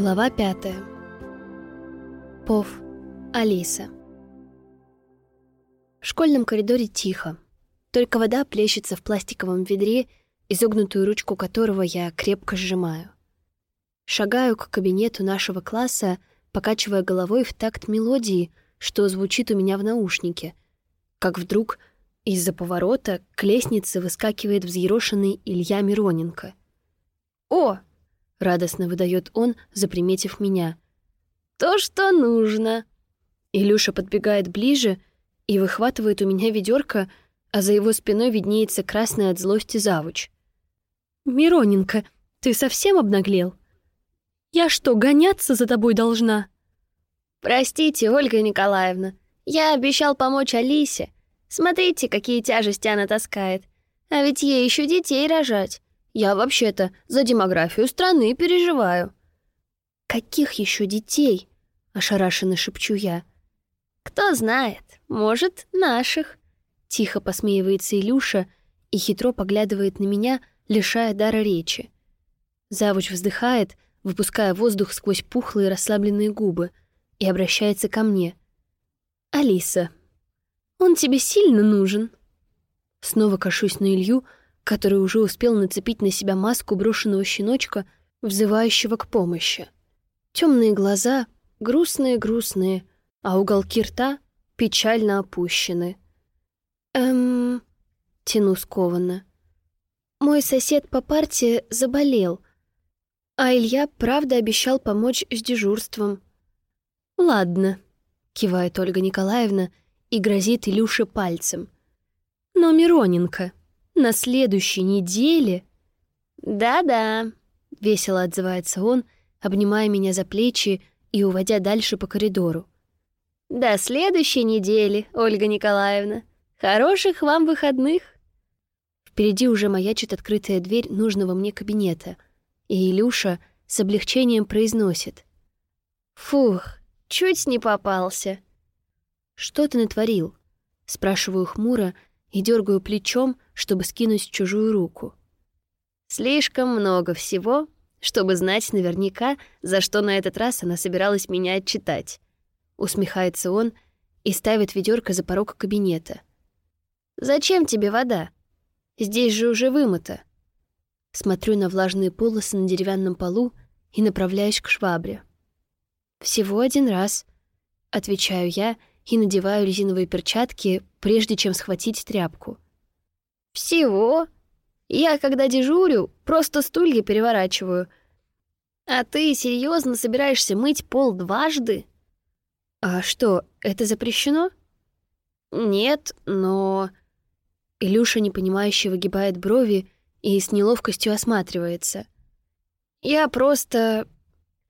Глава пятая. Пов. Алиса. В школьном коридоре тихо. Только вода плещется в пластиковом ведре, изогнутую ручку которого я крепко сжимаю. Шагаю к кабинету нашего класса, покачивая головой в такт мелодии, что звучит у меня в наушнике, как вдруг из-за поворота к лестнице выскакивает взъерошенный Илья Мироненко. «О!» — радостно выдает он, заприметив меня. «То, что нужно!» Илюша подбегает ближе и выхватывает у меня ведерко, а за его спиной виднеется красная от злости завуч. «Мироненко, ты совсем обнаглел? Я что, гоняться за тобой должна?» «Простите, Ольга Николаевна, я обещал помочь Алисе. Смотрите, какие тяжести она таскает. А ведь ей еще детей рожать. Я вообще-то за демографию страны переживаю». «Каких еще детей?» — ошарашенно шепчу я. «Кто знает, может, наших». Тихо посмеивается Илюша и хитро поглядывает на меня, лишая дара речи. Завуч вздыхает, выпуская воздух сквозь пухлые расслабленные губы, и обращается ко мне. «Алиса, он тебе сильно нужен?» Снова кашусь на Илью, который уже успел нацепить на себя маску брошенного щеночка, взывающего к помощи. Темные глаза, грустные-грустные, а уголки рта печально опущены. «Эм...» — тяну скованно. «Мой сосед по парте заболел, а Илья правда обещал помочь с дежурством». «Ладно», — кивает Ольга Николаевна и грозит Илюше пальцем. «Но, Мироненко, на следующей неделе...» «Да-да», — весело отзывается он, обнимая меня за плечи и уводя дальше по коридору. «До следующей недели, Ольга Николаевна. Хороших вам выходных!» Впереди уже маячит открытая дверь нужного мне кабинета, и Илюша с облегчением произносит. «Фух, чуть не попался». «Что ты натворил?» — спрашиваю хмуро и дергаю плечом, чтобы скинуть чужую руку. «Слишком много всего, чтобы знать наверняка, за что на этот раз она собиралась меня отчитать усмехается он и ставит ведерко за порог кабинета. «Зачем тебе вода? Здесь же уже вымыто». Смотрю на влажные полосы на деревянном полу и направляюсь к швабре. «Всего один раз», — отвечаю я и надеваю резиновые перчатки, прежде чем схватить тряпку. «Всего? Я, когда дежурю, просто стулья переворачиваю. А ты серьезно собираешься мыть пол дважды?» «А что, это запрещено?» «Нет, но...» Илюша, непонимающе, выгибает брови и с неловкостью осматривается. «Я просто...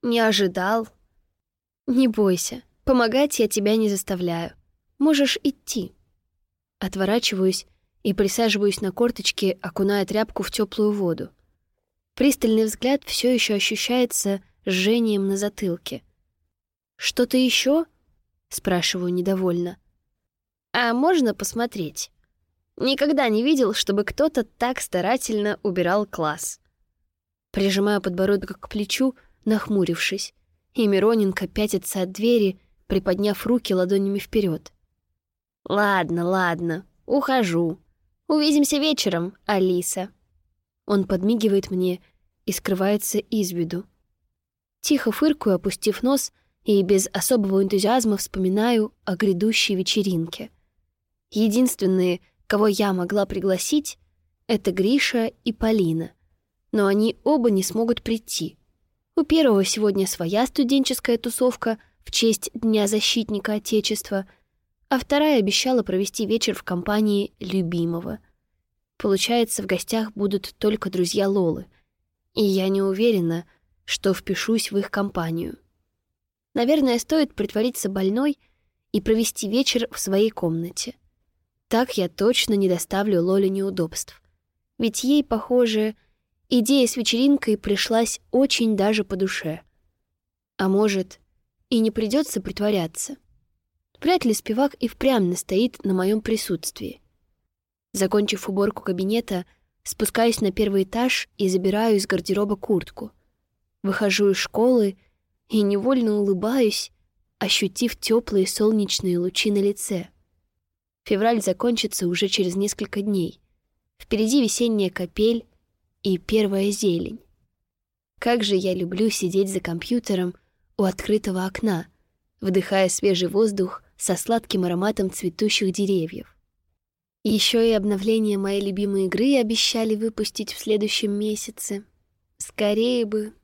не ожидал». «Не бойся, помогать я тебя не заставляю. Можешь идти». Отворачиваюсь и присаживаюсь на корточки, окуная тряпку в теплую воду. Пристальный взгляд все еще ощущается жжением на затылке. «Что-то еще? Спрашиваю недовольно. «А можно посмотреть?» Никогда не видел, чтобы кто-то так старательно убирал класс. Прижимаю подбородок к плечу, нахмурившись, и Мироненко пятится от двери, приподняв руки ладонями вперед. «Ладно, ладно, ухожу. Увидимся вечером, Алиса». Он подмигивает мне и скрывается из виду. Тихо фыркую, опустив нос, и без особого энтузиазма вспоминаю о грядущей вечеринке. Единственные, кого я могла пригласить, это Гриша и Полина. Но они оба не смогут прийти. У первого сегодня своя студенческая тусовка в честь Дня защитника Отечества, а вторая обещала провести вечер в компании любимого. Получается, в гостях будут только друзья Лолы, и я не уверена, что впишусь в их компанию. Наверное, стоит притвориться больной и провести вечер в своей комнате. Так я точно не доставлю Лоле неудобств. Ведь ей, похоже, идея с вечеринкой пришлась очень даже по душе. А может, и не придется притворяться. Вряд ли спивак и впрямь настоит на моем присутствии. Закончив уборку кабинета, спускаюсь на первый этаж и забираю из гардероба куртку. Выхожу из школы и невольно улыбаюсь, ощутив теплые солнечные лучи на лице. Февраль закончится уже через несколько дней. Впереди весенняя капель и первая зелень. Как же я люблю сидеть за компьютером у открытого окна, вдыхая свежий воздух со сладким ароматом цветущих деревьев. Еще и обновление моей любимой игры обещали выпустить в следующем месяце. Скорее бы.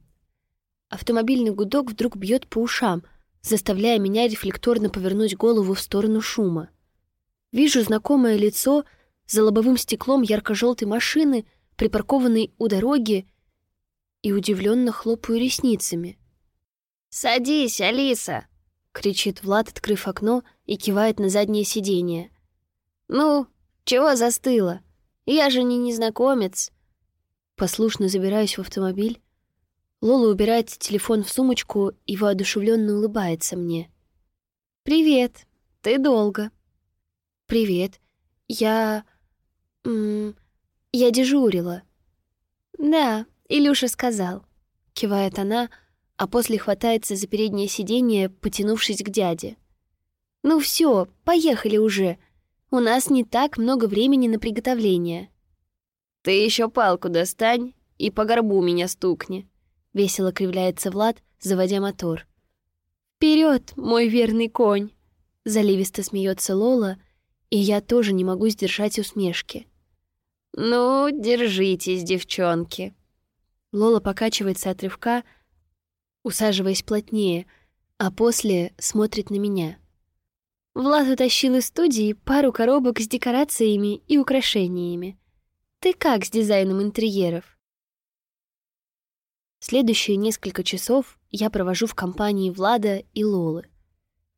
Автомобильный гудок вдруг бьет по ушам, заставляя меня рефлекторно повернуть голову в сторону шума. Вижу знакомое лицо за лобовым стеклом ярко-желтой машины, припаркованной у дороги, и удивленно хлопаю ресницами. «Садись, Алиса!» — кричит Влад, открыв окно и кивает на заднее сиденье. «Ну, чего застыла? Я же не незнакомец!» Послушно забираюсь в автомобиль. Лола убирает телефон в сумочку и воодушевленно улыбается мне. «Привет. Ты долго». «Привет. Я... Я дежурила». «Да, Илюша сказал», — кивает она, а после хватается за переднее сиденье, потянувшись к дяде. «Ну все, поехали уже. У нас не так много времени на приготовление». «Ты еще палку достань и по горбу меня стукни», — весело кривляется Влад, заводя мотор. Вперед, мой верный конь!» — заливисто смеется Лола, и я тоже не могу сдержать усмешки. «Ну, держитесь, девчонки!» Лола покачивается от рывка, усаживаясь плотнее, а после смотрит на меня. Влад утащил из студии пару коробок с декорациями и украшениями. Ты как с дизайном интерьеров? Следующие несколько часов я провожу в компании Влада и Лолы.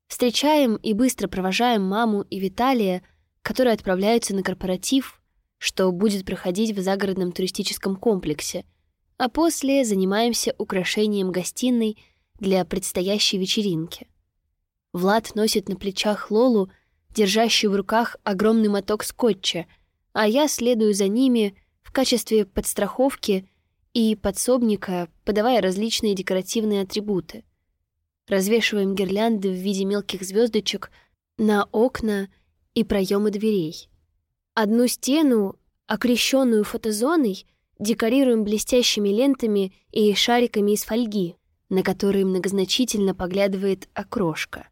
Встречаем и быстро провожаем маму и Виталия, которые отправляются на корпоратив, что будет проходить в загородном туристическом комплексе, а после занимаемся украшением гостиной для предстоящей вечеринки. Влад носит на плечах Лолу, держащую в руках огромный моток скотча, а я следую за ними в качестве подстраховки и подсобника, подавая различные декоративные атрибуты развешиваем гирлянды в виде мелких звездочек на окна и проемы дверей. Одну стену, окрещенную фотозоной, декорируем блестящими лентами и шариками из фольги, на которые многозначительно поглядывает окрошка.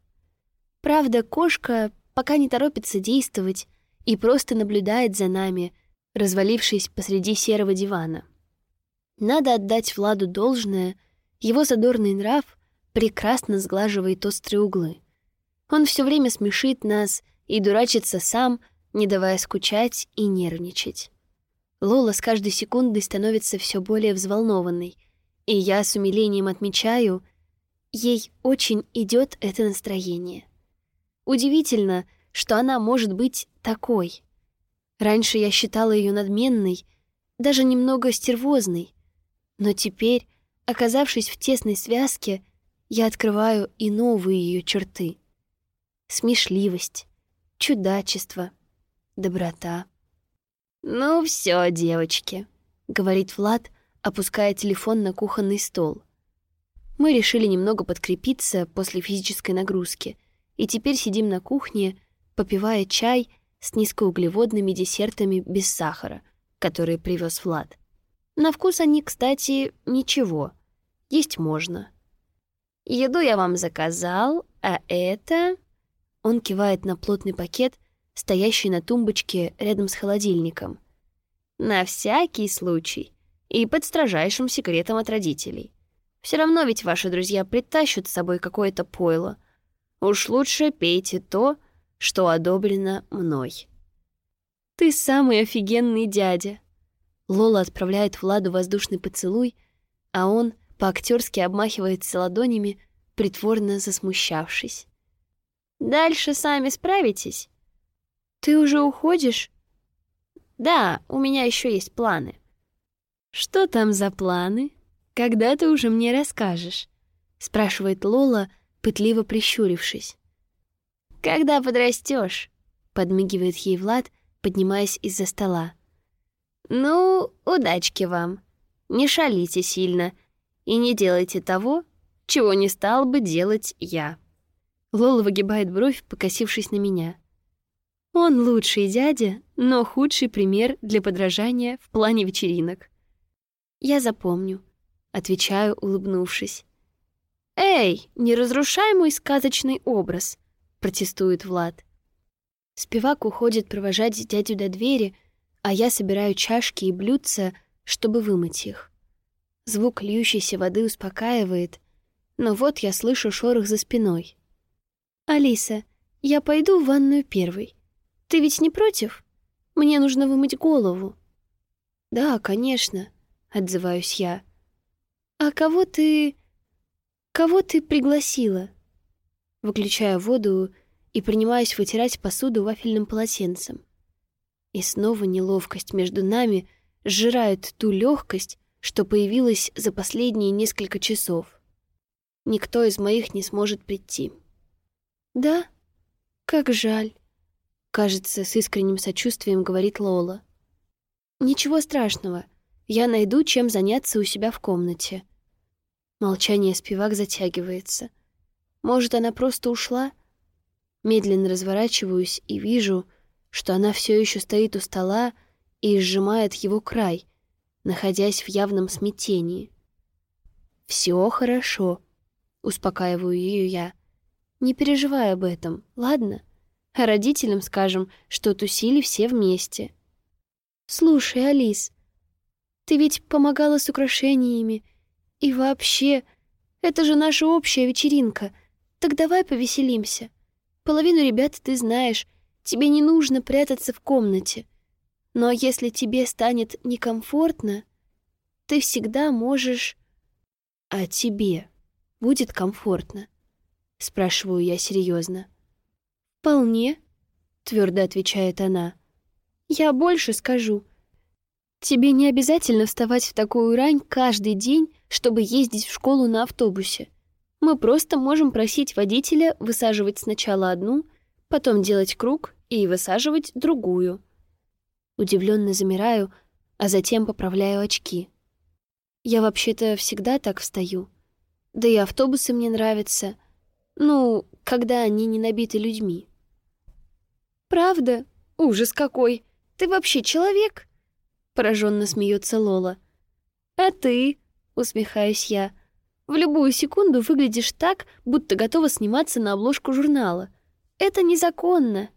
Правда, кошка пока не торопится действовать и просто наблюдает за нами, развалившись посреди серого дивана. Надо отдать Владу должное, его задорный нрав прекрасно сглаживает острые углы. Он все время смешит нас и дурачится сам, не давая скучать и нервничать. Лола с каждой секундой становится все более взволнованной, и я с умилением отмечаю, ей очень идет это настроение. Удивительно, что она может быть такой. Раньше я считала ее надменной, даже немного стервозной, но теперь, оказавшись в тесной связке, я открываю и новые ее черты. Смешливость, чудачество, доброта. «Ну все, девочки», — говорит Влад, опуская телефон на кухонный стол. Мы решили немного подкрепиться после физической нагрузки, и теперь сидим на кухне, попивая чай с низкоуглеводными десертами без сахара, которые привез Влад. На вкус они, кстати, ничего. Есть можно. Еду я вам заказал, а это...» Он кивает на плотный пакет, стоящий на тумбочке рядом с холодильником. «На всякий случай. И под строжайшим секретом от родителей. Все равно ведь ваши друзья притащат с собой какое-то пойло. Уж лучше пейте то, что одобрено мной». «Ты самый офигенный дядя!» Лола отправляет Владу воздушный поцелуй, а он — по-актерски обмахивается ладонями, притворно засмущавшись. «Дальше сами справитесь?» «Ты уже уходишь?» «Да, у меня еще есть планы». «Что там за планы? Когда ты уже мне расскажешь?» — спрашивает Лола, пытливо прищурившись. «Когда подрастешь, подмигивает ей Влад, поднимаясь из-за стола. «Ну, удачки вам. Не шалите сильно и не делайте того, чего не стал бы делать я. Лола выгибает бровь, покосившись на меня. Он лучший дядя, но худший пример для подражания в плане вечеринок. Я запомню, отвечаю, улыбнувшись. Эй, не разрушай мой сказочный образ, протестует Влад. Спивак уходит провожать дядю до двери, а я собираю чашки и блюдца, чтобы вымыть их. Звук льющейся воды успокаивает, но вот я слышу шорох за спиной. «Алиса, я пойду в ванную первой. Ты ведь не против? Мне нужно вымыть голову». «Да, конечно», — отзываюсь я. «А кого ты... кого ты пригласила?» Выключаю воду и принимаюсь вытирать посуду вафельным полотенцем. И снова неловкость между нами сжирает ту легкость, что появилась за последние несколько часов. Никто из моих не сможет прийти. «Да? Как жаль», — кажется, с искренним сочувствием говорит Лола. «Ничего страшного. Я найду, чем заняться у себя в комнате». Молчание спивак затягивается. Может, она просто ушла? Медленно разворачиваюсь и вижу, что она все еще стоит у стола и сжимает его край, находясь в явном смятении. «Все хорошо», — успокаиваю ее я. «Не переживай об этом, ладно? А родителям скажем, что тусили все вместе». «Слушай, Алис, ты ведь помогала с украшениями. И вообще, это же наша общая вечеринка. Так давай повеселимся. Половину ребят ты знаешь, тебе не нужно прятаться в комнате. Но если тебе станет некомфортно, ты всегда можешь... А тебе будет комфортно? Спрашиваю я серьезно. Вполне, твердо отвечает она. Я больше скажу. Тебе не обязательно вставать в такую рань каждый день, чтобы ездить в школу на автобусе. Мы просто можем просить водителя высаживать сначала одну, потом делать круг и высаживать другую. Удивленно замираю, а затем поправляю очки. Я вообще-то всегда так встаю. Да и автобусы мне нравятся. Ну, когда они не набиты людьми. Правда? Ужас какой! Ты вообще человек? Пораженно смеется Лола. А ты? Усмехаюсь я. В любую секунду выглядишь так, будто готова сниматься на обложку журнала. Это незаконно.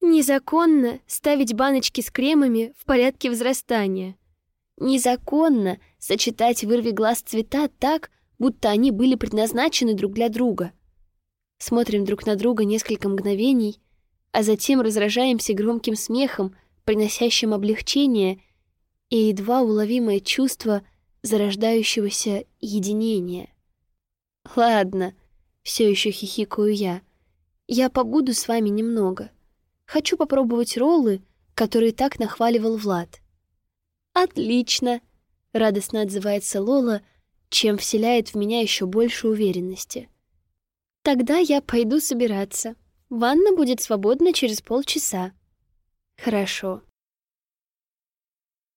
Незаконно ставить баночки с кремами в порядке взрастания. Незаконно сочетать вырви глаз цвета так, будто они были предназначены друг для друга. Смотрим друг на друга несколько мгновений, а затем разражаемся громким смехом, приносящим облегчение и едва уловимое чувство зарождающегося единения. Ладно, все еще хихикаю я. Я побуду с вами немного. Хочу попробовать роллы, которые так нахваливал Влад. Отлично, радостно отзывается Лола, чем вселяет в меня еще больше уверенности. Тогда я пойду собираться. Ванна будет свободна через полчаса. Хорошо.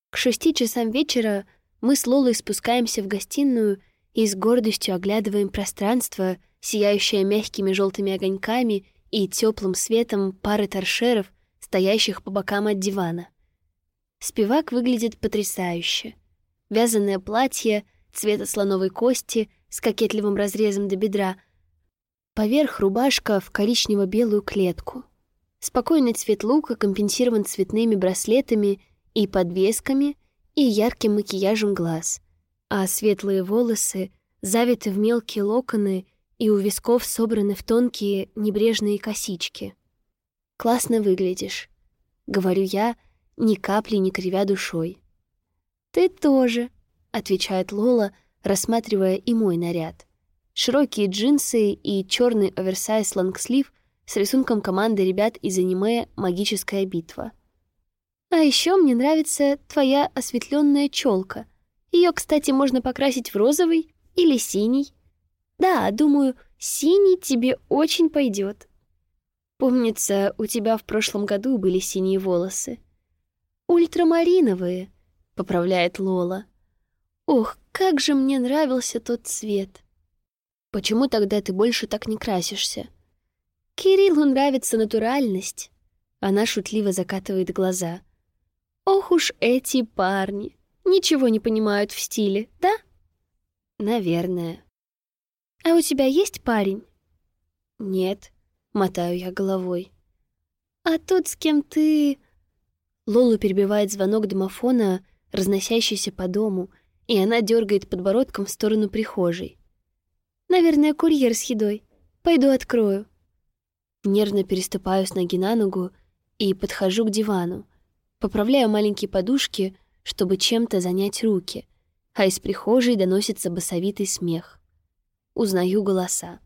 К шести часам вечера мы с Лолой спускаемся в гостиную и с гордостью оглядываем пространство, сияющее мягкими желтыми огоньками и теплым светом пары торшеров, стоящих по бокам от дивана. Спивак выглядит потрясающе. Вязаное платье цвета слоновой кости с кокетливым разрезом до бедра, поверх рубашка в коричнево-белую клетку. Спокойный цвет лука компенсирован цветными браслетами и подвесками и ярким макияжем глаз, а светлые волосы завиты в мелкие локоны и у висков собраны в тонкие небрежные косички. «Классно выглядишь», — говорю я, ни капли не кривя душой. «Ты тоже», — отвечает Лола, рассматривая и мой наряд. Широкие джинсы и черный оверсайз лонгслив с рисунком команды ребят из аниме «Магическая битва». А еще мне нравится твоя осветленная челка. Ее, кстати, можно покрасить в розовый или синий. Да, думаю, синий тебе очень пойдет. Помнится, у тебя в прошлом году были синие волосы. Ультрамариновые, поправляет Лола. Ох, как же мне нравился тот цвет. Почему тогда ты больше так не красишься? Кириллу нравится натуральность. Она шутливо закатывает глаза. Ох уж эти парни. Ничего не понимают в стиле, да? Наверное. А у тебя есть парень? Нет, мотаю я головой. А тот, с кем ты... Лолу перебивает звонок домофона, разносящийся по дому, и она дергает подбородком в сторону прихожей. Наверное, курьер с едой. Пойду открою. Нервно переступаю с ноги на ногу и подхожу к дивану. Поправляю маленькие подушки, чтобы чем-то занять руки, а из прихожей доносится басовитый смех. Узнаю голоса.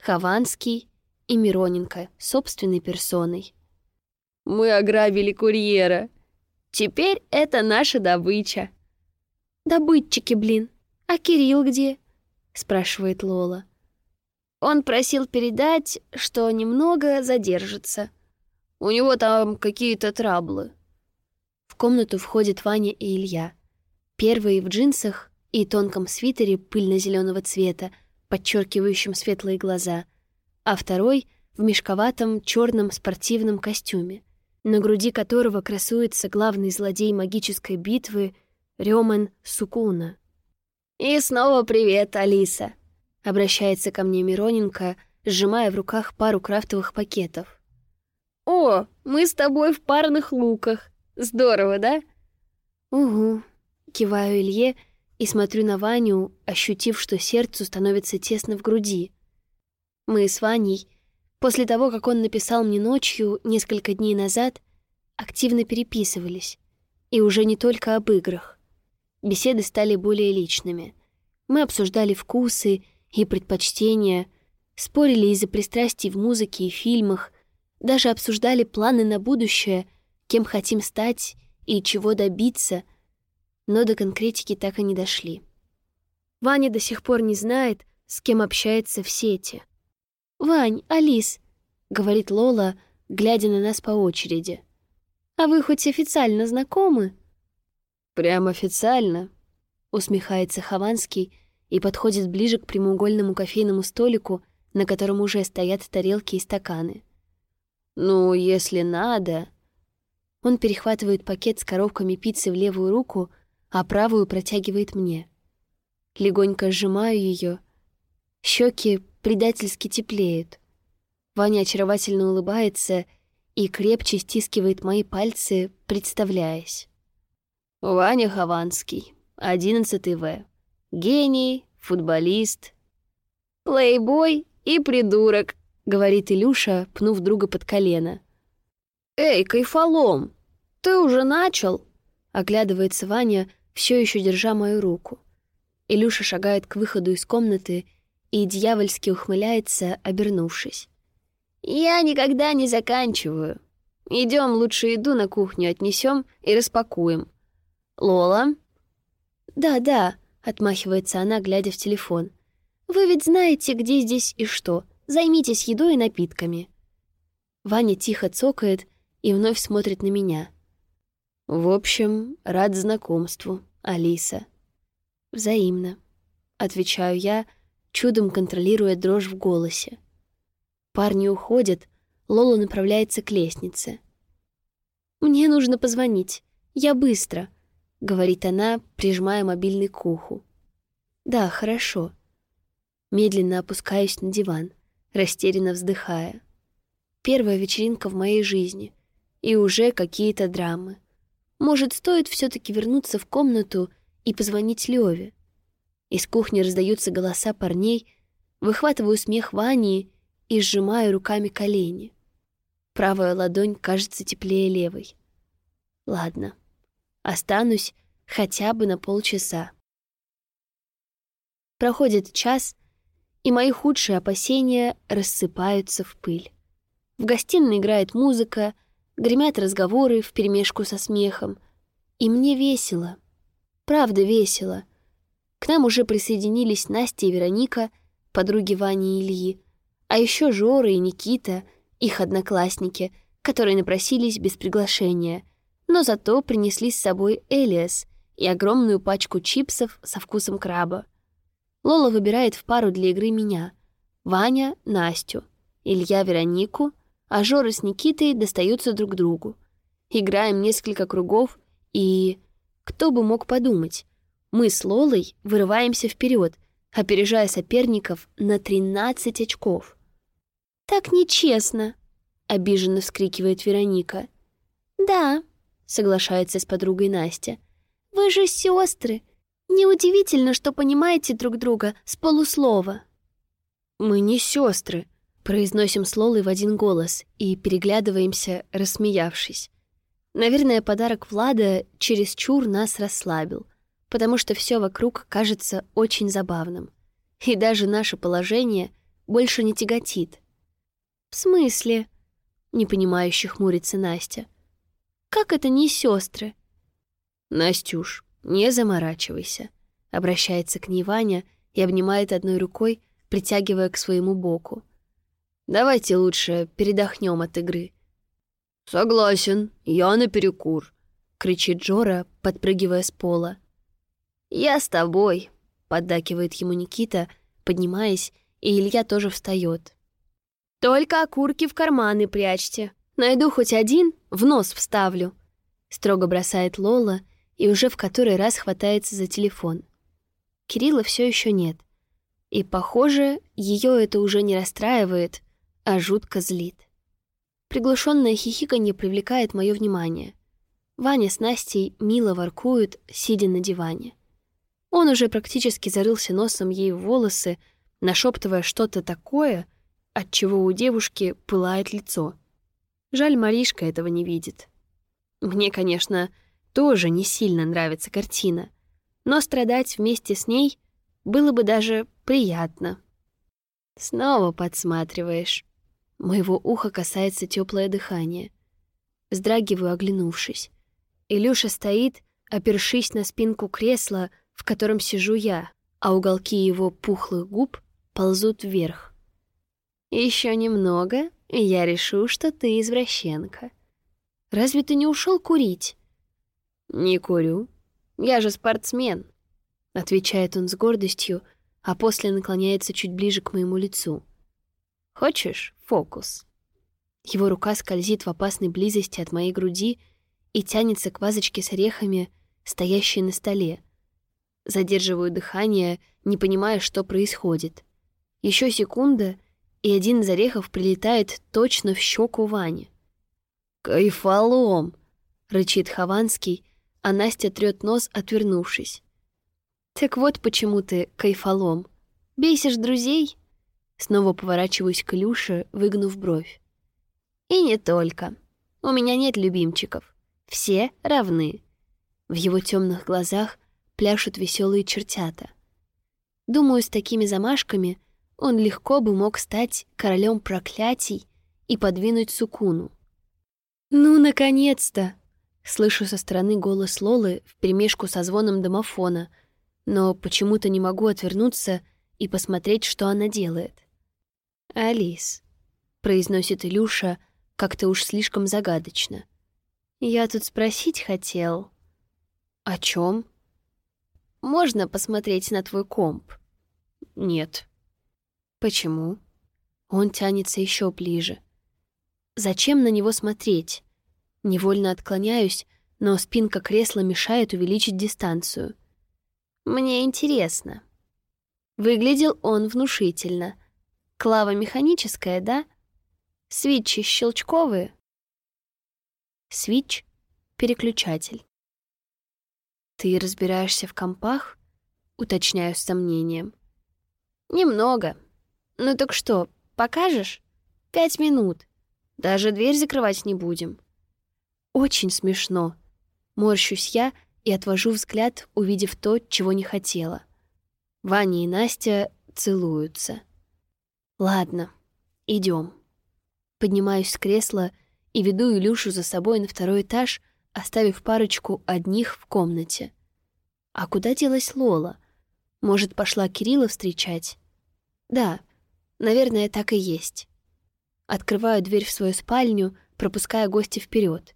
Хованский и Мироненко собственной персоной. «Мы ограбили курьера. Теперь это наша добыча». «Добытчики, блин. А Кирилл где?» — спрашивает Лола. Он просил передать, что немного задержится. У него там какие-то траблы. В комнату входят Ваня и Илья. Первый в джинсах и тонком свитере пыльно зеленого цвета, подчеркивающем светлые глаза, а второй в мешковатом черном спортивном костюме на груди которого красуется главный злодей магической битвы Рёман Сукуна. «И снова привет, Алиса!» — обращается ко мне Мироненко, сжимая в руках пару крафтовых пакетов. «О, мы с тобой в парных луках! Здорово, да?» «Угу», — киваю Илье и смотрю на Ваню, ощутив, что сердцу становится тесно в груди. Мы с Ваней После того, как он написал мне ночью, несколько дней назад, активно переписывались. И уже не только об играх. Беседы стали более личными. Мы обсуждали вкусы и предпочтения, спорили из-за пристрастий в музыке и фильмах, даже обсуждали планы на будущее, кем хотим стать и чего добиться, но до конкретики так и не дошли. Ваня до сих пор не знает, с кем общается в сети — «Вань, Алис», — говорит Лола, глядя на нас по очереди. «А вы хоть официально знакомы?» «Прям официально», — усмехается Хованский и подходит ближе к прямоугольному кофейному столику, на котором уже стоят тарелки и стаканы. «Ну, если надо...» Он перехватывает пакет с коробками пиццы в левую руку, а правую протягивает мне. Легонько сжимаю ее. Щеки предательски теплеют. Ваня очаровательно улыбается и крепче стискивает мои пальцы, представляясь. Ваня Хованский, 11 В. Гений, футболист. Плейбой и придурок, говорит Илюша, пнув друга под колено. Эй, кайфолом, ты уже начал? Оглядывается Ваня, все еще держа мою руку. Илюша шагает к выходу из комнаты и дьявольски ухмыляется, обернувшись. «Я никогда не заканчиваю. Идем лучше еду на кухню отнесем и распакуем. Лола?» «Да, да», — отмахивается она, глядя в телефон. «Вы ведь знаете, где здесь и что. Займитесь едой и напитками». Ваня тихо цокает и вновь смотрит на меня. «В общем, рад знакомству, Алиса». «Взаимно», — отвечаю я, чудом контролируя дрожь в голосе. Парни уходят, Лола направляется к лестнице. «Мне нужно позвонить. Я быстро», — говорит она, прижимая мобильный к уху. «Да, хорошо». Медленно опускаюсь на диван, растерянно вздыхая. Первая вечеринка в моей жизни, и уже какие-то драмы. Может, стоит все таки вернуться в комнату и позвонить Леве? Из кухни раздаются голоса парней, выхватываю смех Вани и сжимаю руками колени. Правая ладонь кажется теплее левой. Ладно, останусь хотя бы на полчаса. Проходит час, и мои худшие опасения рассыпаются в пыль. В гостиной играет музыка, гремят разговоры вперемешку со смехом, и мне весело. Правда весело — к нам уже присоединились Настя и Вероника, подруги Вани и Ильи, а еще Жора и Никита, их одноклассники, которые напросились без приглашения, но зато принесли с собой Элиас и огромную пачку чипсов со вкусом краба. Лола выбирает в пару для игры меня, Ваня — Настю, Илья — Веронику, а Жора с Никитой достаются друг другу. Играем несколько кругов, и... Кто бы мог подумать? Мы с Лолой вырываемся вперед, опережая соперников на 13 очков. «Так нечестно!» — обиженно вскрикивает Вероника. «Да», — соглашается с подругой Настя. «Вы же сестры. Неудивительно, что понимаете друг друга с полуслова». «Мы не сестры, произносим с Лолой в один голос и переглядываемся, рассмеявшись. Наверное, подарок Влада чересчур нас расслабил, потому что все вокруг кажется очень забавным. И даже наше положение больше не тяготит. «В смысле?» — непонимающе хмурится Настя. «Как это не сестры? «Настюш, не заморачивайся», — обращается к ней Ваня и обнимает одной рукой, притягивая к своему боку. «Давайте лучше передохнем от игры». «Согласен, я наперекур», — кричит Джора, подпрыгивая с пола. «Я с тобой», — поддакивает ему Никита, поднимаясь, и Илья тоже встает. «Только окурки в карманы прячьте. Найду хоть один, в нос вставлю», — строго бросает Лола и уже в который раз хватается за телефон. Кирилла все еще нет. И, похоже, ее это уже не расстраивает, а жутко злит. Приглушенное хихиканье привлекает мое внимание. Ваня с Настей мило воркуют, сидя на диване. Он уже практически зарылся носом ей в волосы, нашептывая что-то такое, от чего у девушки пылает лицо. Жаль, Маришка этого не видит. Мне, конечно, тоже не сильно нравится картина, но страдать вместе с ней было бы даже приятно. Снова подсматриваешь. Моего уха касается теплое дыхание. Вздрагиваю, оглянувшись. Илюша стоит, опершись на спинку кресла, в котором сижу я, а уголки его пухлых губ ползут вверх. Еще немного, и я решу, что ты извращенка. Разве ты не ушел курить? Не курю. Я же спортсмен, отвечает он с гордостью, а после наклоняется чуть ближе к моему лицу. Хочешь фокус? Его рука скользит в опасной близости от моей груди и тянется к вазочке с орехами, стоящей на столе. Задерживаю дыхание, не понимая, что происходит. Еще секунда, и один из орехов прилетает точно в щеку Вани. «Кайфолом!» — рычит Хованский, а Настя трёт нос, отвернувшись. «Так вот почему ты кайфолом. Бесишь друзей?» Снова поворачиваюсь к Илюше, выгнув бровь. «И не только. У меня нет любимчиков. Все равны». В его темных глазах пляшут веселые чертята. Думаю, с такими замашками он легко бы мог стать королем проклятий и подвинуть Сукуну. «Ну, наконец-то!» Слышу со стороны голос Лолы вперемешку со звоном домофона, но почему-то не могу отвернуться и посмотреть, что она делает. «Алис», — произносит Илюша, как-то уж слишком загадочно. «Я тут спросить хотел». «О чем? «Можно посмотреть на твой комп?» «Нет». «Почему?» Он тянется еще ближе. «Зачем на него смотреть?» Невольно отклоняюсь, но спинка кресла мешает увеличить дистанцию. Мне интересно. Выглядел он внушительно. Клава механическая, да? Свитчи щелчковые? Свитч — переключатель. «Ты разбираешься в компах?» — уточняю с сомнением. «Немного. Ну так что, покажешь? Пять минут. Даже дверь закрывать не будем». Очень смешно. Морщусь я и отвожу взгляд, увидев то, чего не хотела. Ваня и Настя целуются. Ладно, идем. Поднимаюсь с кресла и веду Илюшу за собой на второй этаж, оставив парочку одних в комнате. А куда делась Лола? Может, пошла Кирилла встречать? Да, наверное, так и есть. Открываю дверь в свою спальню, пропуская гостя вперед.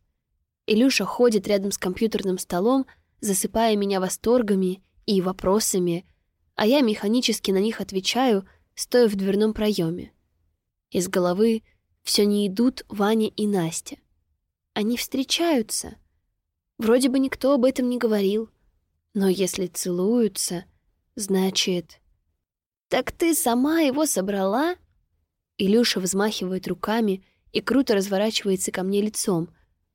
Илюша ходит рядом с компьютерным столом, засыпая меня восторгами и вопросами, а я механически на них отвечаю, стоя в дверном проеме. Из головы все не идут Ваня и Настя. Они встречаются. Вроде бы никто об этом не говорил. Но если целуются, значит... «Так ты сама его собрала?» Илюша взмахивает руками и круто разворачивается ко мне лицом,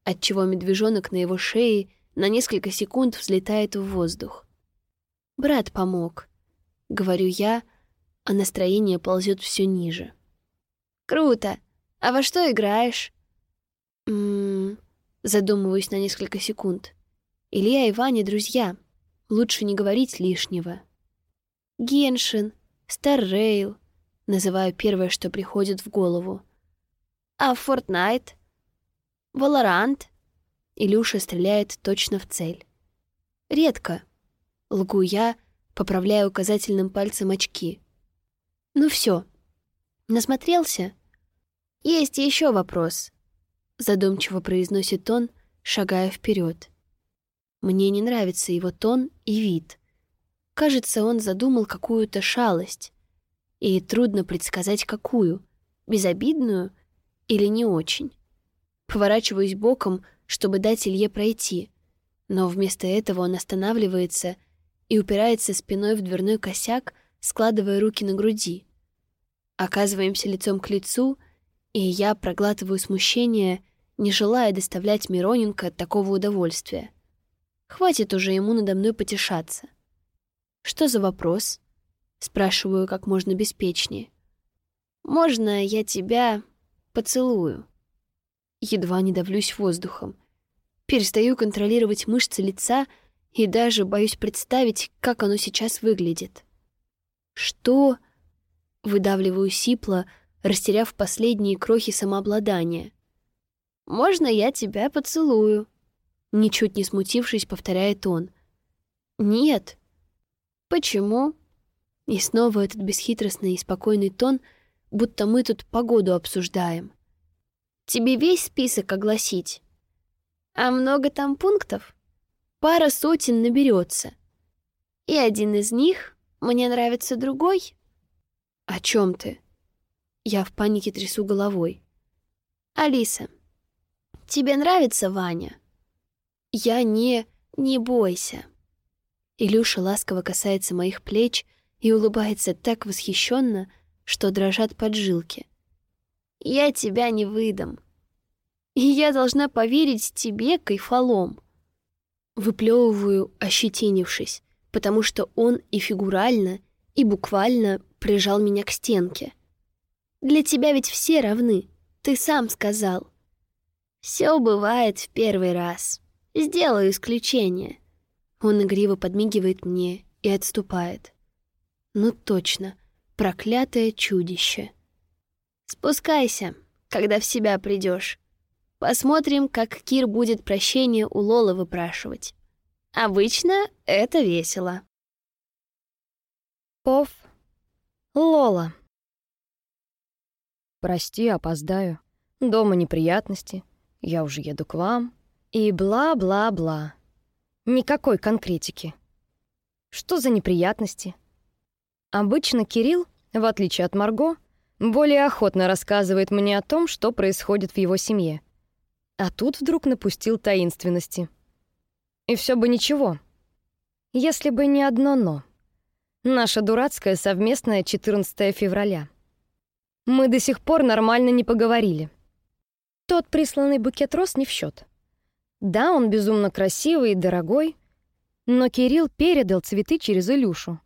отчего медвежонок на его шее на несколько секунд взлетает в воздух. «Брат помог», — говорю я, а настроение ползет все ниже. «Круто! А во что играешь?» «Ммм...» Задумываюсь на несколько секунд. Илья и Ваня — друзья. Лучше не говорить лишнего. «Геншин», «Старрейл», — называю первое, что приходит в голову. «А Фортнайт?» «Валорант?» Илюша стреляет точно в цель. «Редко», — лгу я, поправляя указательным пальцем очки. «Ну все, насмотрелся?» «Есть еще вопрос», — задумчиво произносит он, шагая вперед. Мне не нравится его тон и вид. Кажется, он задумал какую-то шалость. И трудно предсказать, какую — безобидную или не очень. Поворачиваюсь боком, чтобы дать Илье пройти, но вместо этого он останавливается и упирается спиной в дверной косяк, складывая руки на груди. Оказываемся лицом к лицу, и я проглатываю смущение, не желая доставлять Мироненко такого удовольствия. Хватит уже ему надо мной потешаться. «Что за вопрос?» — спрашиваю как можно беспечнее. «Можно я тебя поцелую?» Едва не давлюсь воздухом. Перестаю контролировать мышцы лица и даже боюсь представить, как оно сейчас выглядит. «Что?» — выдавливаю сипло, растеряв последние крохи самообладания. «Можно я тебя поцелую?» Ничуть не смутившись, повторяет он. «Нет». «Почему?» И снова этот бесхитростный и спокойный тон, будто мы тут погоду обсуждаем. «Тебе весь список огласить?» «А много там пунктов?» «Пара сотен наберется. И один из них мне нравится другой?» «О чем ты?» Я в панике трясу головой. «Алиса, тебе нравится Ваня?» Я не... Не бойся. Илюша ласково касается моих плеч и улыбается так восхищенно, что дрожат поджилки. Я тебя не выдам. И я должна поверить тебе кайфолом. Выплевываю, ощетинившись, потому что он и фигурально, и буквально прижал меня к стенке. Для тебя ведь все равны, ты сам сказал. Все бывает в первый раз. Сделаю исключение». Он игриво подмигивает мне и отступает. Ну точно, проклятое чудище. «Спускайся, когда в себя придешь. Посмотрим, как Кир будет прощение у Лолы выпрашивать. Обычно это весело». Пов. Лола. Прости, опоздаю. Дома неприятности. Я уже еду к вам. И бла-бла-бла. Никакой конкретики. Что за неприятности? Обычно Кирилл, в отличие от Марго, более охотно рассказывает мне о том, что происходит в его семье. А тут вдруг напустил таинственности. И все бы ничего, если бы не одно «но». Наша дурацкая совместная 14 февраля. Мы до сих пор нормально не поговорили. Тот присланный букет роз не в счет. Да, он безумно красивый и дорогой, но Кирилл передал цветы через Илюшу.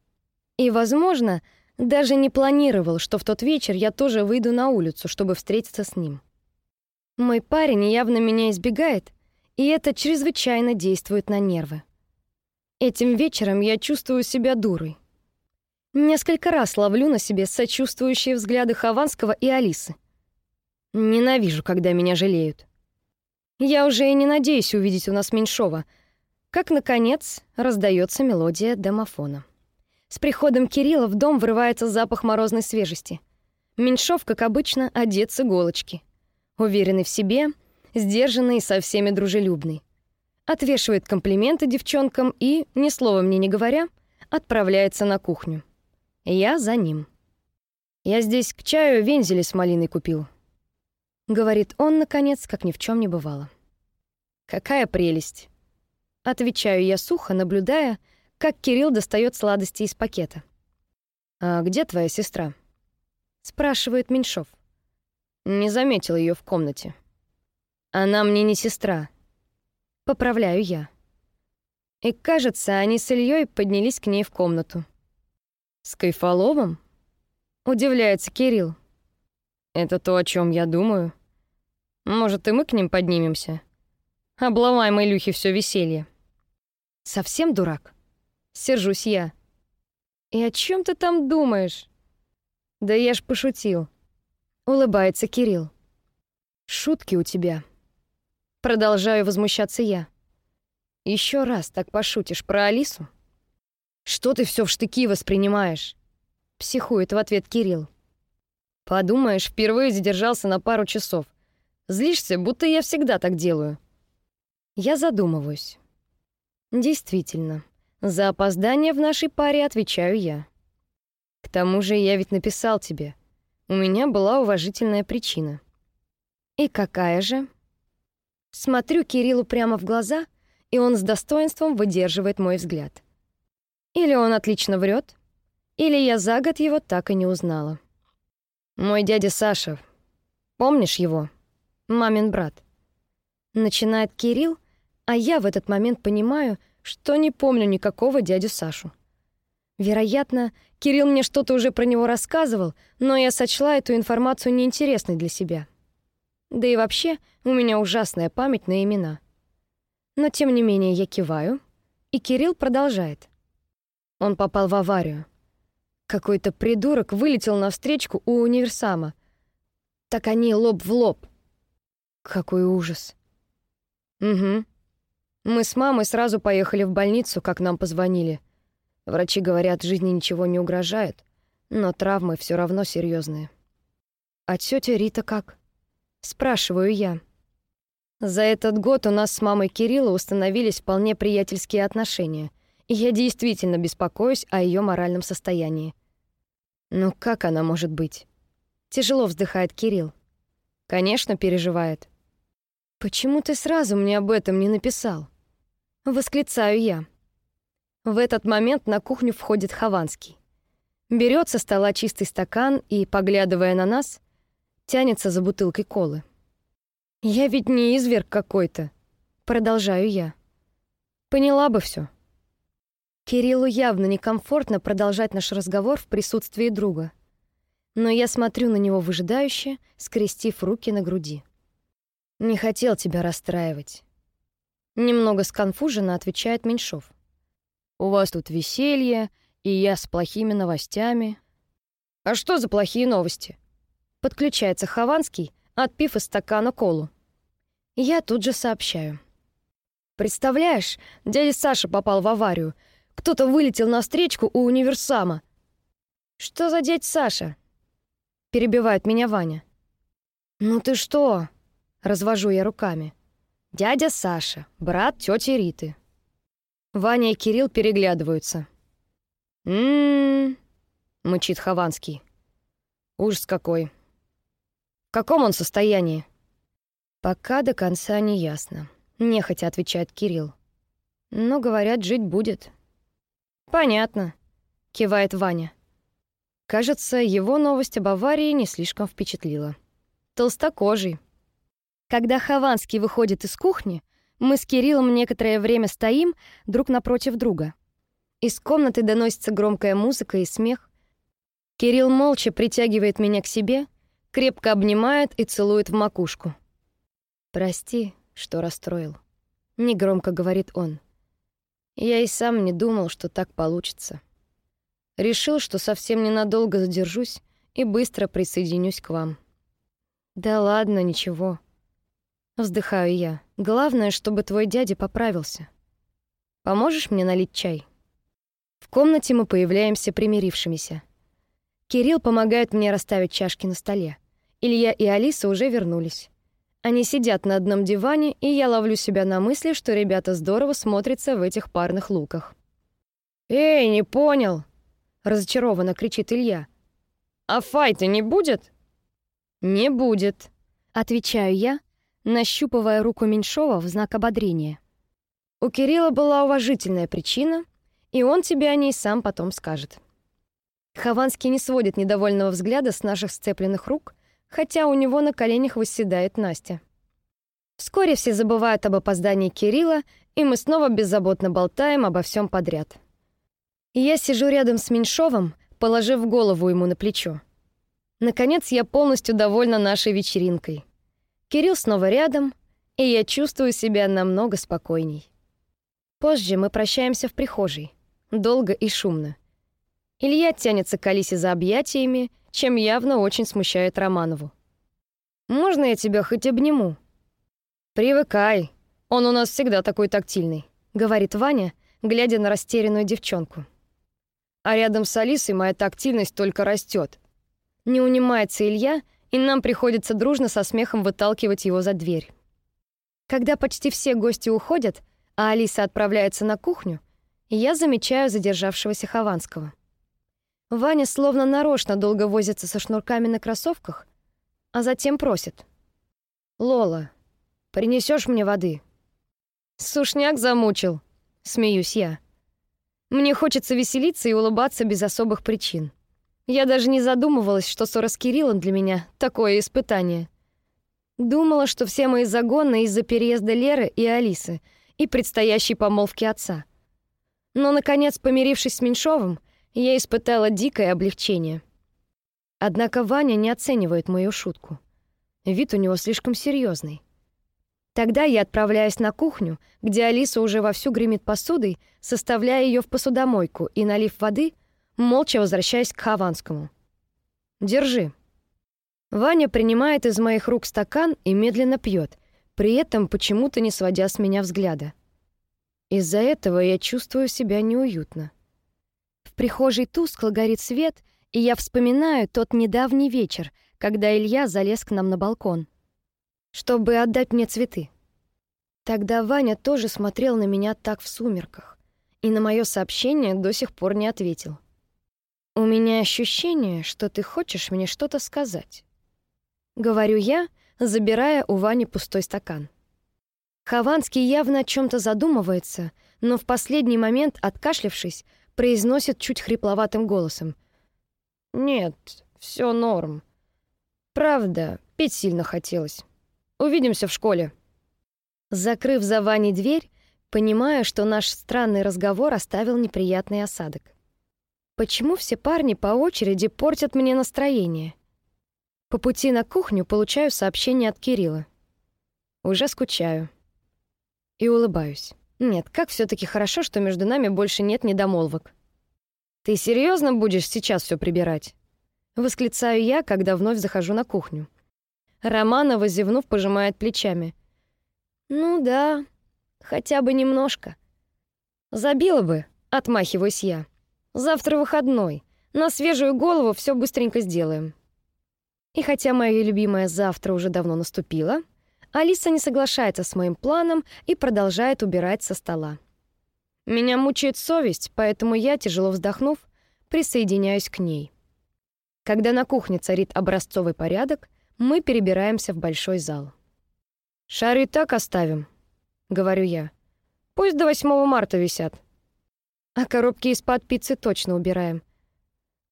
И, возможно, даже не планировал, что в тот вечер я тоже выйду на улицу, чтобы встретиться с ним. Мой парень явно меня избегает, и это чрезвычайно действует на нервы. Этим вечером я чувствую себя дурой. Несколько раз ловлю на себе сочувствующие взгляды Хованского и Алисы. Ненавижу, когда меня жалеют. Я уже и не надеюсь увидеть у нас Меньшова. Как, наконец, раздается мелодия домофона. С приходом Кирилла в дом врывается запах морозной свежести. Меньшов, как обычно, одет с иголочки. Уверенный в себе, сдержанный и со всеми дружелюбный. Отвешивает комплименты девчонкам и, ни слова мне не говоря, отправляется на кухню. Я за ним. Я здесь к чаю вензели с малиной купил. Говорит он, наконец, как ни в чем не бывало. Какая прелесть. Отвечаю я сухо, наблюдая, как Кирилл достает сладости из пакета. «А где твоя сестра?» Спрашивает Меньшов. Не заметил ее в комнате. Она мне не сестра. Поправляю я. И, кажется, они с Ильей поднялись к ней в комнату. «С Кайфоловым?» Удивляется Кирилл. «Это то, о чем я думаю. Может, и мы к ним поднимемся? Обломаем Илюхе все веселье». «Совсем дурак?» Сержусь я. «И о чем ты там думаешь?» «Да я ж пошутил». Улыбается Кирилл. «Шутки у тебя». Продолжаю возмущаться я. Еще раз так пошутишь про Алису? Что ты все в штыки воспринимаешь? Психует в ответ Кирилл. Подумаешь, впервые задержался на пару часов. Злишься, будто я всегда так делаю. Я задумываюсь. Действительно, за опоздание в нашей паре отвечаю я. К тому же я ведь написал тебе. У меня была уважительная причина. И какая же? Смотрю Кириллу прямо в глаза, и он с достоинством выдерживает мой взгляд. Или он отлично врет, или я за год его так и не узнала. Мой дядя Саша. Помнишь его? Мамин брат. Начинает Кирилл, а я в этот момент понимаю, что не помню никакого дядю Сашу. Вероятно, Кирилл мне что-то уже про него рассказывал, но я сочла эту информацию неинтересной для себя. Да и вообще, у меня ужасная память на имена. Но тем не менее я киваю, и Кирилл продолжает. Он попал в аварию. Какой-то придурок вылетел на встречку у универсама. Так они лоб в лоб. Какой ужас. Угу. Мы с мамой сразу поехали в больницу, как нам позвонили. Врачи говорят, жизни ничего не угрожает, но травмы все равно серьезные. А тетя Рита как? Спрашиваю я. За этот год у нас с мамой Кирилла установились вполне приятельские отношения, и я действительно беспокоюсь о ее моральном состоянии. Ну как она может быть? Тяжело вздыхает Кирилл. Конечно, переживает. Почему ты сразу мне об этом не написал? Восклицаю я. В этот момент на кухню входит Хованский. Берет со стола чистый стакан и, поглядывая на нас, тянется за бутылкой колы. «Я ведь не изверг какой-то», — продолжаю я. Поняла бы все. Кириллу явно некомфортно продолжать наш разговор в присутствии друга. Но я смотрю на него выжидающе, скрестив руки на груди. «Не хотел тебя расстраивать». Немного сконфуженно отвечает Меньшов. «У вас тут веселье, и я с плохими новостями». «А что за плохие новости?» Подключается Хованский, отпив из стакана колу. Я тут же сообщаю. «Представляешь, дядя Саша попал в аварию, кто-то вылетел на встречку у универсама. Что за дядь Саша? Перебивает меня Ваня. Ну ты что? Развожу я руками. Дядя Саша, брат тети Риты. Ваня и Кирилл переглядываются. «М-м-м», мычит Хованский. «Ужас какой! В каком он состоянии?» «Пока до конца не ясно», — нехотя отвечает Кирилл. «Но, говорят, жить будет». «Понятно», — кивает Ваня. Кажется, его новость об аварии не слишком впечатлила. Толстокожий. Когда Хованский выходит из кухни, мы с Кириллом некоторое время стоим друг напротив друга. Из комнаты доносится громкая музыка и смех. Кирилл молча притягивает меня к себе, крепко обнимает и целует в макушку. «Прости, что расстроил», — негромко говорит он. Я и сам не думал, что так получится. Решил, что совсем ненадолго задержусь и быстро присоединюсь к вам. Да ладно, ничего. Вздыхаю я. Главное, чтобы твой дядя поправился. Поможешь мне налить чай? В комнате мы появляемся примирившимися. Кирилл помогает мне расставить чашки на столе. Илья и Алиса уже вернулись. Они сидят на одном диване, и я ловлю себя на мысли, что ребята здорово смотрятся в этих парных луках. «Эй, не понял!» — разочарованно кричит Илья. «А файта не будет?» «Не будет», — отвечаю я, нащупывая руку Меньшова в знак ободрения. У Кирилла была уважительная причина, и он тебе о ней сам потом скажет. Хованский не сводит недовольного взгляда с наших сцепленных рук, хотя у него на коленях восседает Настя. Вскоре все забывают об опоздании Кирилла, и мы снова беззаботно болтаем обо всем подряд. Я сижу рядом с Меньшовым, положив голову ему на плечо. Наконец, я полностью довольна нашей вечеринкой. Кирилл снова рядом, и я чувствую себя намного спокойней. Позже мы прощаемся в прихожей, долго и шумно. Илья тянется к Алисе за объятиями, чем явно очень смущает Романову. «Можно я тебя хоть обниму?» «Привыкай, он у нас всегда такой тактильный», — говорит Ваня, глядя на растерянную девчонку. «А рядом с Алисой моя тактильность только растет. Не унимается Илья, и нам приходится дружно со смехом выталкивать его за дверь. Когда почти все гости уходят, а Алиса отправляется на кухню, я замечаю задержавшегося Хованского. Ваня словно нарочно долго возится со шнурками на кроссовках, а затем просит. «Лола, принесешь мне воды?» «Сушняк замучил», — смеюсь я. Мне хочется веселиться и улыбаться без особых причин. Я даже не задумывалась, что ссора с Кириллом для меня — такое испытание. Думала, что все мои загоны из-за переезда Леры и Алисы и предстоящей помолвки отца. Но, наконец, помирившись с Меньшовым, я испытала дикое облегчение. Однако Ваня не оценивает мою шутку. Вид у него слишком серьезный. Тогда я отправляюсь на кухню, где Алиса уже вовсю гремит посудой, составляя ее в посудомойку и, налив воды, молча возвращаюсь к Хованскому. «Держи». Ваня принимает из моих рук стакан и медленно пьет, при этом почему-то не сводя с меня взгляда. Из-за этого я чувствую себя неуютно. В прихожей тускло горит свет, и я вспоминаю тот недавний вечер, когда Илья залез к нам на балкон, чтобы отдать мне цветы. Тогда Ваня тоже смотрел на меня так в сумерках, и на мое сообщение до сих пор не ответил. «У меня ощущение, что ты хочешь мне что-то сказать», — говорю я, забирая у Вани пустой стакан. Хованский явно о чем то задумывается, но в последний момент, откашлявшись, произносит чуть хрипловатым голосом. «Нет, все норм. Правда, пить сильно хотелось. Увидимся в школе». Закрыв за Ваней дверь, понимаю, что наш странный разговор оставил неприятный осадок. Почему все парни по очереди портят мне настроение? По пути на кухню получаю сообщение от Кирилла. Уже скучаю. И улыбаюсь. Нет, как все таки хорошо, что между нами больше нет недомолвок. Ты серьезно будешь сейчас все прибирать? Восклицаю я, когда вновь захожу на кухню. Романова, зевнув, пожимает плечами. Ну да, хотя бы немножко. Забила бы, отмахиваюсь я. Завтра выходной. На свежую голову все быстренько сделаем. И хотя моё любимое завтра уже давно наступило, Алиса не соглашается с моим планом и продолжает убирать со стола. Меня мучает совесть, поэтому я, тяжело вздохнув, присоединяюсь к ней. Когда на кухне царит образцовый порядок, мы перебираемся в большой зал. «Шары так оставим», — говорю я. «Пусть до 8 марта висят. А коробки из-под пиццы точно убираем.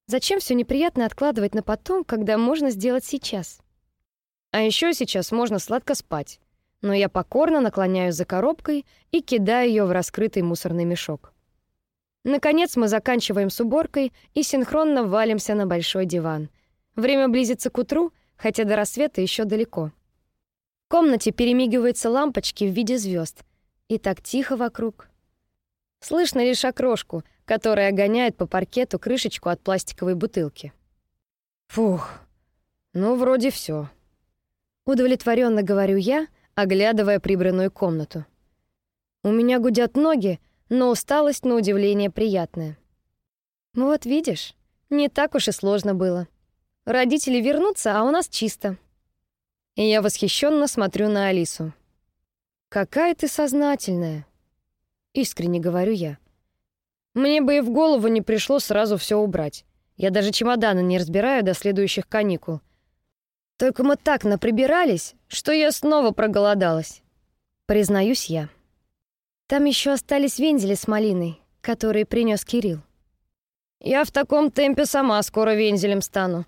Зачем все неприятно откладывать на потом, когда можно сделать сейчас?» А еще сейчас можно сладко спать. Но я покорно наклоняюсь за коробкой и кидаю ее в раскрытый мусорный мешок. Наконец мы заканчиваем с уборкой и синхронно валимся на большой диван. Время близится к утру, хотя до рассвета еще далеко. В комнате перемигиваются лампочки в виде звезд, и так тихо вокруг. Слышно лишь окрошку, которая гоняет по паркету крышечку от пластиковой бутылки. Фух. Ну, вроде все. Удовлетворенно говорю я, оглядывая прибранную комнату. У меня гудят ноги, но усталость на удивление приятная. Вот видишь, не так уж и сложно было. Родители вернутся, а у нас чисто. И я восхищенно смотрю на Алису. Какая ты сознательная, искренне говорю я. Мне бы и в голову не пришло сразу все убрать. Я даже чемоданы не разбираю до следующих каникул. Только мы так наприбирались, что я снова проголодалась. Признаюсь я. Там еще остались вензели с малиной, которые принес Кирилл. Я в таком темпе сама скоро вензелем стану.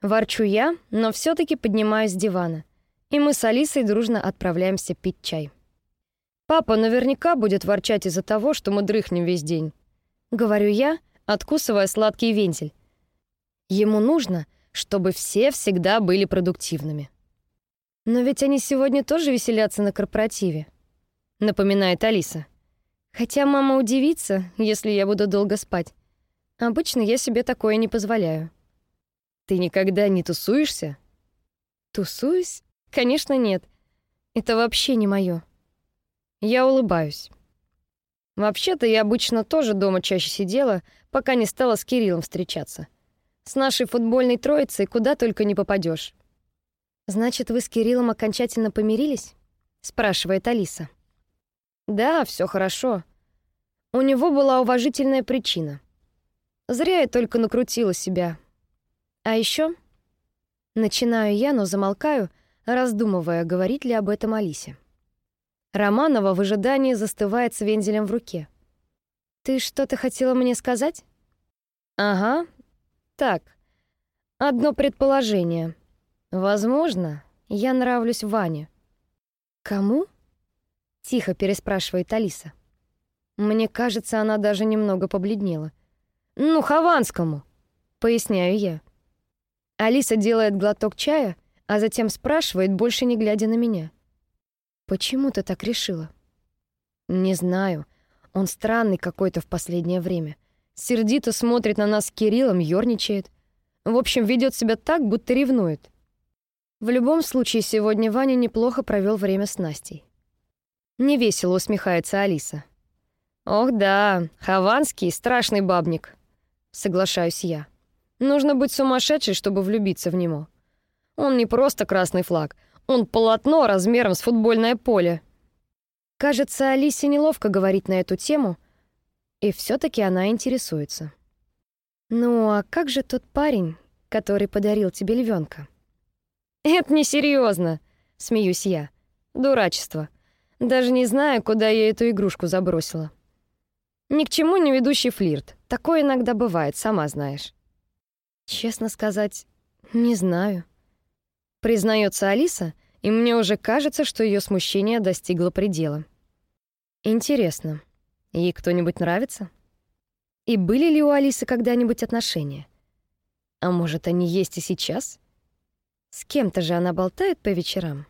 Ворчу я, но все таки поднимаюсь с дивана, и мы с Алисой дружно отправляемся пить чай. Папа наверняка будет ворчать из-за того, что мы дрыхнем весь день. Говорю я, откусывая сладкий вензель. Ему нужно, чтобы все всегда были продуктивными. Но ведь они сегодня тоже веселятся на корпоративе, напоминает Алиса. Хотя мама удивится, если я буду долго спать. Обычно я себе такое не позволяю. Ты никогда не тусуешься? Тусуюсь? Конечно, нет. Это вообще не моё. Я улыбаюсь. Вообще-то я обычно тоже дома чаще сидела, пока не стала с Кириллом встречаться. С нашей футбольной троицей куда только не попадешь. Значит, вы с Кириллом окончательно помирились? спрашивает Алиса. Да, все хорошо. У него была уважительная причина. Зря я только накрутила себя. А еще начинаю я, но замолкаю, раздумывая, говорить ли об этом Алисе. Романова в ожидании застывает с вензелем в руке. «Ты что-то хотела мне сказать?» «Ага. Так. Одно предположение. Возможно, я нравлюсь Ване». «Кому?» — тихо переспрашивает Алиса. Мне кажется, она даже немного побледнела. «Ну, Хованскому!» — поясняю я. Алиса делает глоток чая, а затем спрашивает, больше не глядя на меня. Почему ты так решила? Не знаю. Он странный какой-то в последнее время. Сердито смотрит на нас с Кириллом, ёрничает. В общем, ведет себя так, будто ревнует. В любом случае, сегодня Ваня неплохо провел время с Настей. Невесело усмехается Алиса. Ох да, Хованский страшный бабник. Соглашаюсь я. Нужно быть сумасшедшей, чтобы влюбиться в него. Он не просто красный флаг — он полотно размером с футбольное поле. Кажется, Алисе неловко говорить на эту тему, и все таки она интересуется. «Ну, а как же тот парень, который подарил тебе львенка? «Это несерьезно, смеюсь я. «Дурачество. Даже не знаю, куда я эту игрушку забросила. Ни к чему не ведущий флирт. Такое иногда бывает, сама знаешь». «Честно сказать, не знаю». Признается Алиса, и мне уже кажется, что ее смущение достигло предела. Интересно, ей кто-нибудь нравится? И были ли у Алисы когда-нибудь отношения? А может, они есть и сейчас? С кем-то же она болтает по вечерам.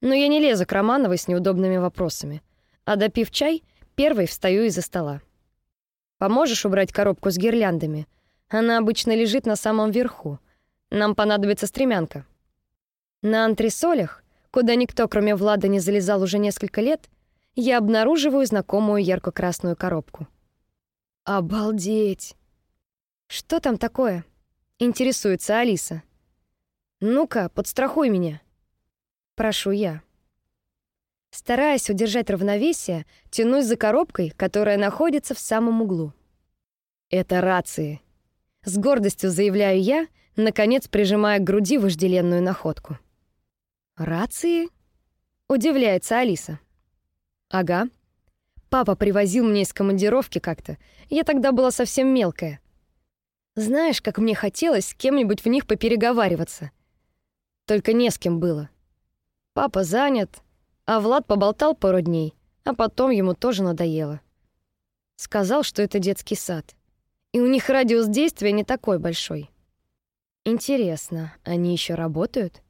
Но я не лезу к Романовой с неудобными вопросами, а допив чай, первой встаю из-за стола. Поможешь убрать коробку с гирляндами? Она обычно лежит на самом верху. Нам понадобится стремянка. На антресолях, куда никто, кроме Влада, не залезал уже несколько лет, я обнаруживаю знакомую ярко-красную коробку. Обалдеть! Что там такое? Интересуется Алиса. Ну-ка, подстрахуй меня. Прошу я. Стараясь удержать равновесие, тянусь за коробкой, которая находится в самом углу. Это рации. С гордостью заявляю я, наконец прижимая к груди вожделенную находку. «Рации?» — удивляется Алиса. «Ага. Папа привозил мне из командировки как-то. Я тогда была совсем мелкая. Знаешь, как мне хотелось с кем-нибудь в них попереговариваться. Только не с кем было. Папа занят, а Влад поболтал пару дней, а потом ему тоже надоело. Сказал, что это детский сад. И у них радиус действия не такой большой. Интересно, они еще работают?»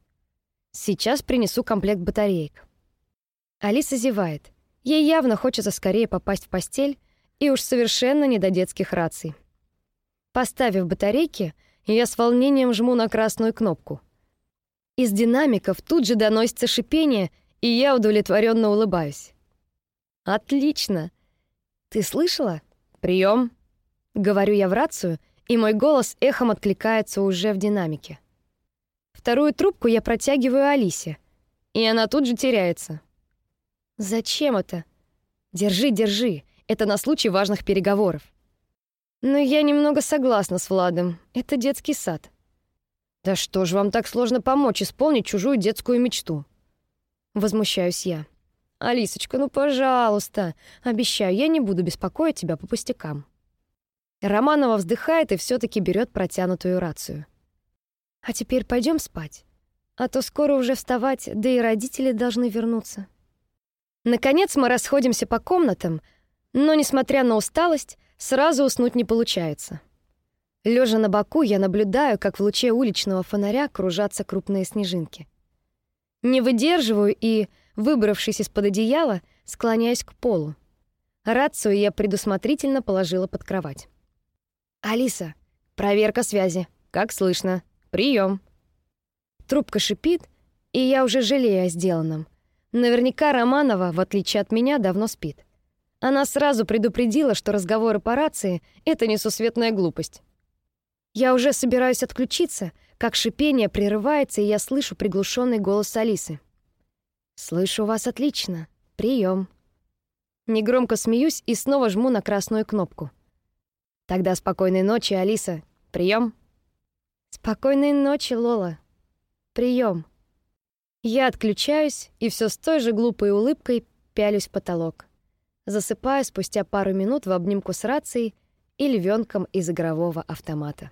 Сейчас принесу комплект батареек. Алиса зевает. Ей явно хочется скорее попасть в постель, и уж совершенно не до детских раций. Поставив батарейки, я с волнением жму на красную кнопку. Из динамиков тут же доносится шипение, и я удовлетворенно улыбаюсь. Отлично. Ты слышала? Прием. Говорю я в рацию, и мой голос эхом откликается уже в динамике. Вторую трубку я протягиваю Алисе, и она тут же теряется. «Зачем это?» «Держи, держи, это на случай важных переговоров». Но я немного согласна с Владом. Это детский сад. Да что ж вам так сложно помочь исполнить чужую детскую мечту? Возмущаюсь я. Алисочка, ну, пожалуйста, обещаю, я не буду беспокоить тебя по пустякам. Романова вздыхает и все таки берет протянутую рацию. А теперь пойдем спать, а то скоро уже вставать, да и родители должны вернуться. Наконец мы расходимся по комнатам, но несмотря на усталость, сразу уснуть не получается. Лежа на боку, я наблюдаю, как в луче уличного фонаря кружатся крупные снежинки. Не выдерживаю и, выбравшись из-под одеяла, склоняюсь к полу. Рацию я предусмотрительно положила под кровать. «Алиса, проверка связи. Как слышно? Прием. Трубка шипит, и я уже жалею о сделанном. Наверняка Романова, в отличие от меня, давно спит. Она сразу предупредила, что разговоры по рации — это несусветная глупость. Я уже собираюсь отключиться, как шипение прерывается, и я слышу приглушенный голос Алисы. «Слышу вас отлично. Прием. Негромко смеюсь и снова жму на красную кнопку. «Тогда спокойной ночи, Алиса. Прием. «Спокойной ночи, Лола. Прием. Я отключаюсь и все с той же глупой улыбкой пялюсь в потолок. Засыпаю спустя пару минут в обнимку с рацией и львенком из игрового автомата.